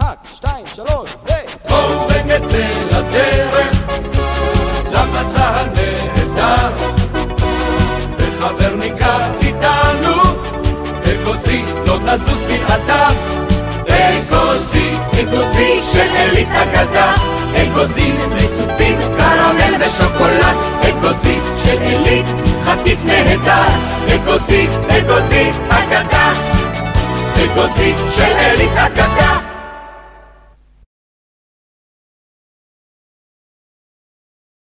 אחת, שתיים, שלוש, ו... בואו ונצא לדרך, למסע הנהדר, וחבר ניקח איתנו, אגוזי לא נזוז בלעדיו, אגוזי, אגוזי של אלית אגדה, אגוזים מצופים, קרמל ושוקולד, אגוזי של אלית, חטיף נהדר, אגוזי, אגוזי אגדה, אגוזי של אלית אגדה